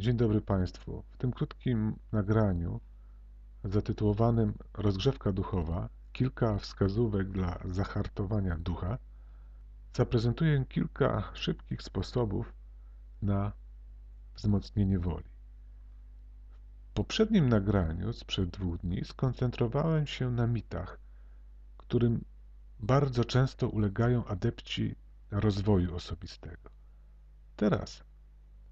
Dzień dobry Państwu. W tym krótkim nagraniu zatytułowanym Rozgrzewka duchowa kilka wskazówek dla zahartowania ducha zaprezentuję kilka szybkich sposobów na wzmocnienie woli. W poprzednim nagraniu sprzed dwóch dni skoncentrowałem się na mitach, którym bardzo często ulegają adepci rozwoju osobistego. Teraz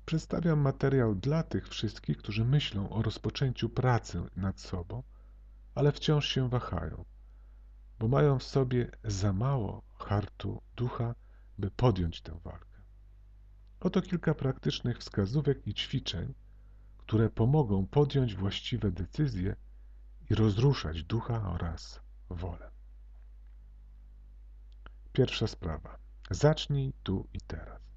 Przedstawiam materiał dla tych wszystkich, którzy myślą o rozpoczęciu pracy nad sobą, ale wciąż się wahają, bo mają w sobie za mało hartu ducha, by podjąć tę walkę. Oto kilka praktycznych wskazówek i ćwiczeń, które pomogą podjąć właściwe decyzje i rozruszać ducha oraz wolę. Pierwsza sprawa. Zacznij tu i teraz.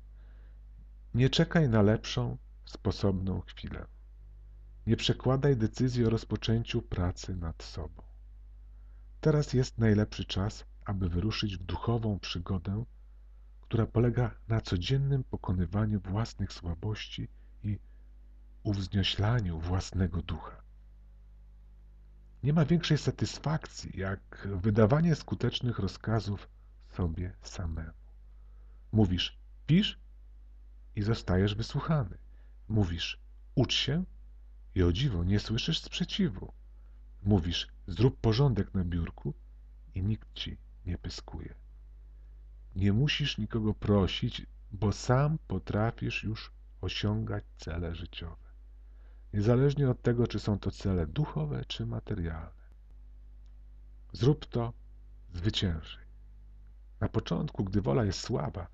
Nie czekaj na lepszą, sposobną chwilę. Nie przekładaj decyzji o rozpoczęciu pracy nad sobą. Teraz jest najlepszy czas, aby wyruszyć w duchową przygodę, która polega na codziennym pokonywaniu własnych słabości i uwznioślaniu własnego ducha. Nie ma większej satysfakcji, jak wydawanie skutecznych rozkazów sobie samemu. Mówisz, pisz i zostajesz wysłuchany. Mówisz, ucz się i o dziwo nie słyszysz sprzeciwu. Mówisz, zrób porządek na biurku i nikt ci nie pyskuje. Nie musisz nikogo prosić, bo sam potrafisz już osiągać cele życiowe. Niezależnie od tego, czy są to cele duchowe, czy materialne. Zrób to, zwyciężyj. Na początku, gdy wola jest słaba,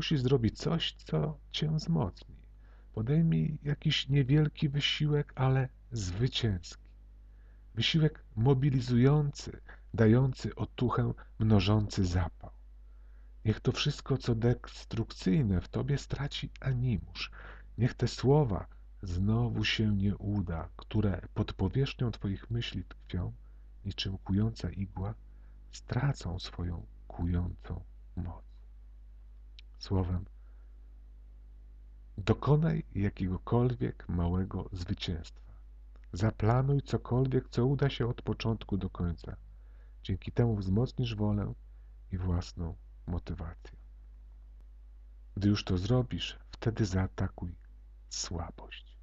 Musisz zrobić coś, co cię wzmocni. Podejmij jakiś niewielki wysiłek, ale zwycięski. Wysiłek mobilizujący, dający otuchę, mnożący zapał. Niech to wszystko, co destrukcyjne w tobie straci animusz. Niech te słowa znowu się nie uda, które pod powierzchnią twoich myśli tkwią, niczym kująca igła, stracą swoją kującą moc. Słowem, dokonaj jakiegokolwiek małego zwycięstwa. Zaplanuj cokolwiek, co uda się od początku do końca. Dzięki temu wzmocnisz wolę i własną motywację. Gdy już to zrobisz, wtedy zaatakuj słabość.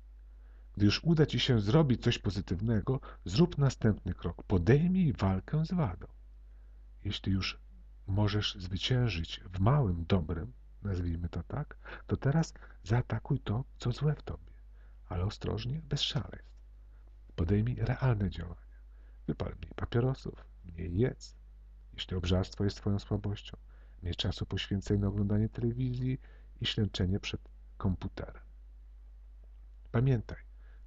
Gdy już uda ci się zrobić coś pozytywnego, zrób następny krok. Podejmij walkę z wadą. Jeśli już możesz zwyciężyć w małym dobrem, nazwijmy to tak, to teraz zaatakuj to, co złe w tobie, ale ostrożnie, bez szaleństw. Podejmij realne działania. Wypal mniej papierosów, mniej jedz. Jeśli obżarstwo jest twoją słabością, mniej czasu poświęcaj na oglądanie telewizji i ślęczenie przed komputerem. Pamiętaj,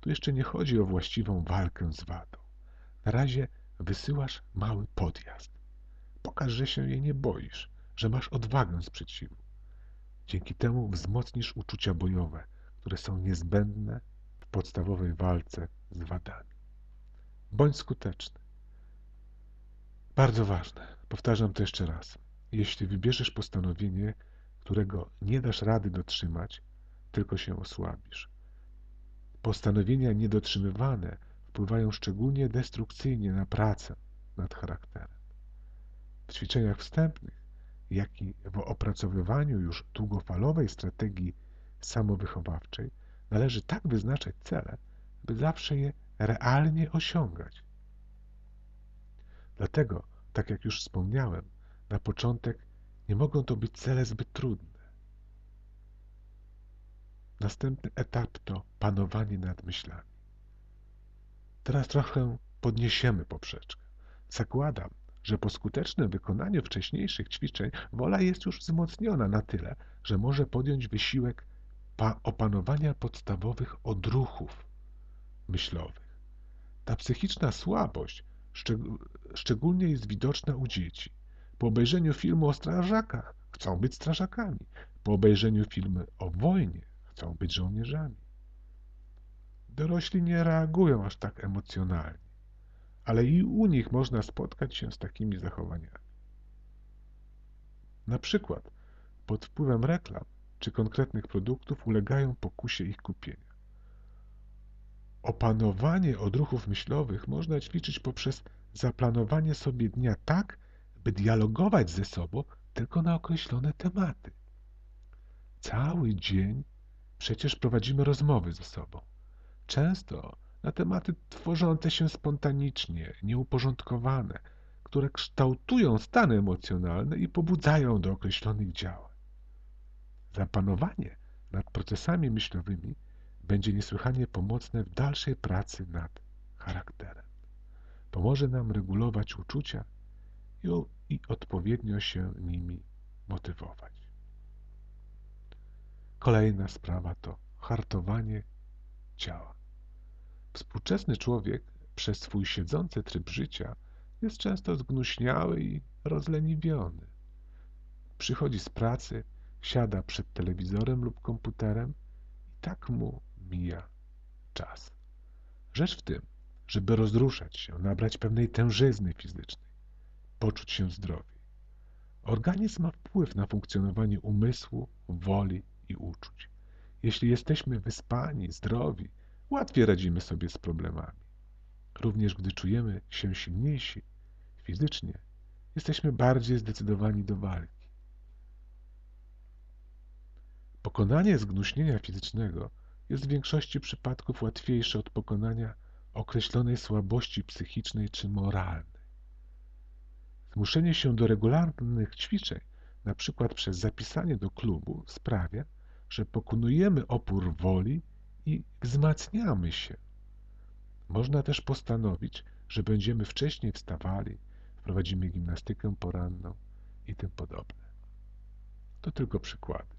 tu jeszcze nie chodzi o właściwą walkę z wadą. Na razie wysyłasz mały podjazd. Pokaż, że się jej nie boisz, że masz odwagę sprzeciwu. Dzięki temu wzmocnisz uczucia bojowe, które są niezbędne w podstawowej walce z wadami. Bądź skuteczny. Bardzo ważne, powtarzam to jeszcze raz. Jeśli wybierzesz postanowienie, którego nie dasz rady dotrzymać, tylko się osłabisz. Postanowienia niedotrzymywane wpływają szczególnie destrukcyjnie na pracę nad charakterem. W ćwiczeniach wstępnych jak i w opracowywaniu już długofalowej strategii samowychowawczej należy tak wyznaczać cele, by zawsze je realnie osiągać. Dlatego, tak jak już wspomniałem, na początek nie mogą to być cele zbyt trudne. Następny etap to panowanie nad myślami. Teraz trochę podniesiemy poprzeczkę. Zakładam, że po skutecznym wykonaniu wcześniejszych ćwiczeń wola jest już wzmocniona na tyle, że może podjąć wysiłek opanowania podstawowych odruchów myślowych. Ta psychiczna słabość szczeg szczególnie jest widoczna u dzieci. Po obejrzeniu filmu o strażakach chcą być strażakami. Po obejrzeniu filmu o wojnie chcą być żołnierzami. Dorośli nie reagują aż tak emocjonalnie ale i u nich można spotkać się z takimi zachowaniami. Na przykład pod wpływem reklam czy konkretnych produktów ulegają pokusie ich kupienia. Opanowanie odruchów myślowych można ćwiczyć poprzez zaplanowanie sobie dnia tak, by dialogować ze sobą tylko na określone tematy. Cały dzień przecież prowadzimy rozmowy ze sobą. Często na tematy tworzące się spontanicznie, nieuporządkowane, które kształtują stany emocjonalne i pobudzają do określonych działań. Zapanowanie nad procesami myślowymi będzie niesłychanie pomocne w dalszej pracy nad charakterem. Pomoże nam regulować uczucia i, i odpowiednio się nimi motywować. Kolejna sprawa to hartowanie ciała. Współczesny człowiek przez swój siedzący tryb życia jest często zgnuśniały i rozleniwiony. Przychodzi z pracy, siada przed telewizorem lub komputerem i tak mu mija czas. Rzecz w tym, żeby rozruszać się, nabrać pewnej tężyzny fizycznej, poczuć się zdrowiej. Organizm ma wpływ na funkcjonowanie umysłu, woli i uczuć. Jeśli jesteśmy wyspani, zdrowi, łatwiej radzimy sobie z problemami. Również gdy czujemy się silniejsi fizycznie, jesteśmy bardziej zdecydowani do walki. Pokonanie zgnuśnienia fizycznego jest w większości przypadków łatwiejsze od pokonania określonej słabości psychicznej czy moralnej. Zmuszenie się do regularnych ćwiczeń, na przykład przez zapisanie do klubu, sprawia, że pokonujemy opór woli i wzmacniamy się. Można też postanowić, że będziemy wcześniej wstawali, prowadzimy gimnastykę poranną i tym podobne. To tylko przykłady.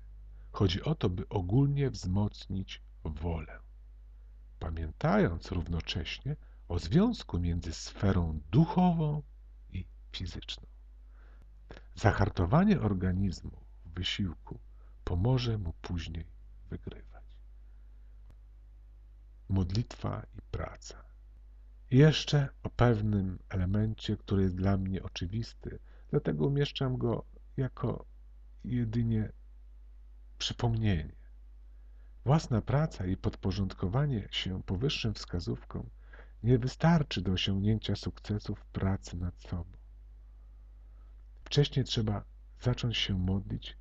Chodzi o to, by ogólnie wzmocnić wolę, pamiętając równocześnie o związku między sferą duchową i fizyczną. Zahartowanie organizmu w wysiłku pomoże mu później wygrywać. Modlitwa i praca. I jeszcze o pewnym elemencie, który jest dla mnie oczywisty, dlatego umieszczam go jako jedynie przypomnienie. Własna praca i podporządkowanie się powyższym wskazówkom nie wystarczy do osiągnięcia sukcesu w pracy nad sobą. Wcześniej trzeba zacząć się modlić,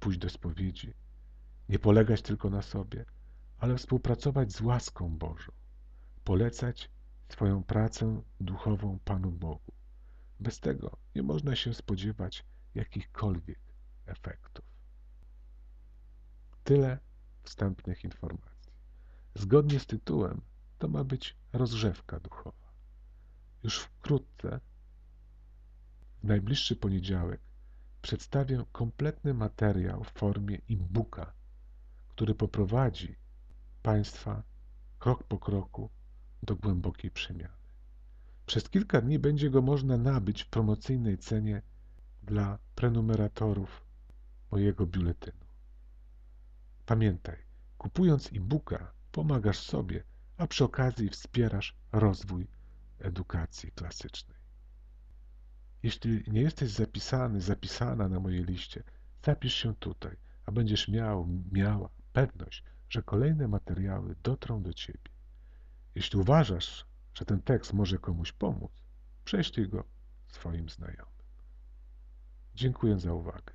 pójść do spowiedzi, nie polegać tylko na sobie, ale współpracować z łaską Bożą, polecać swoją pracę duchową Panu Bogu. Bez tego nie można się spodziewać jakichkolwiek efektów. Tyle wstępnych informacji. Zgodnie z tytułem to ma być rozrzewka duchowa. Już wkrótce, w najbliższy poniedziałek, przedstawię kompletny materiał w formie e-booka, który poprowadzi Państwa krok po kroku do głębokiej przemiany. Przez kilka dni będzie go można nabyć w promocyjnej cenie dla prenumeratorów mojego biuletynu. Pamiętaj, kupując e-booka pomagasz sobie, a przy okazji wspierasz rozwój edukacji klasycznej. Jeśli nie jesteś zapisany, zapisana na mojej liście, zapisz się tutaj, a będziesz miał, miała pewność, że kolejne materiały dotrą do Ciebie. Jeśli uważasz, że ten tekst może komuś pomóc, prześlij go swoim znajomym. Dziękuję za uwagę.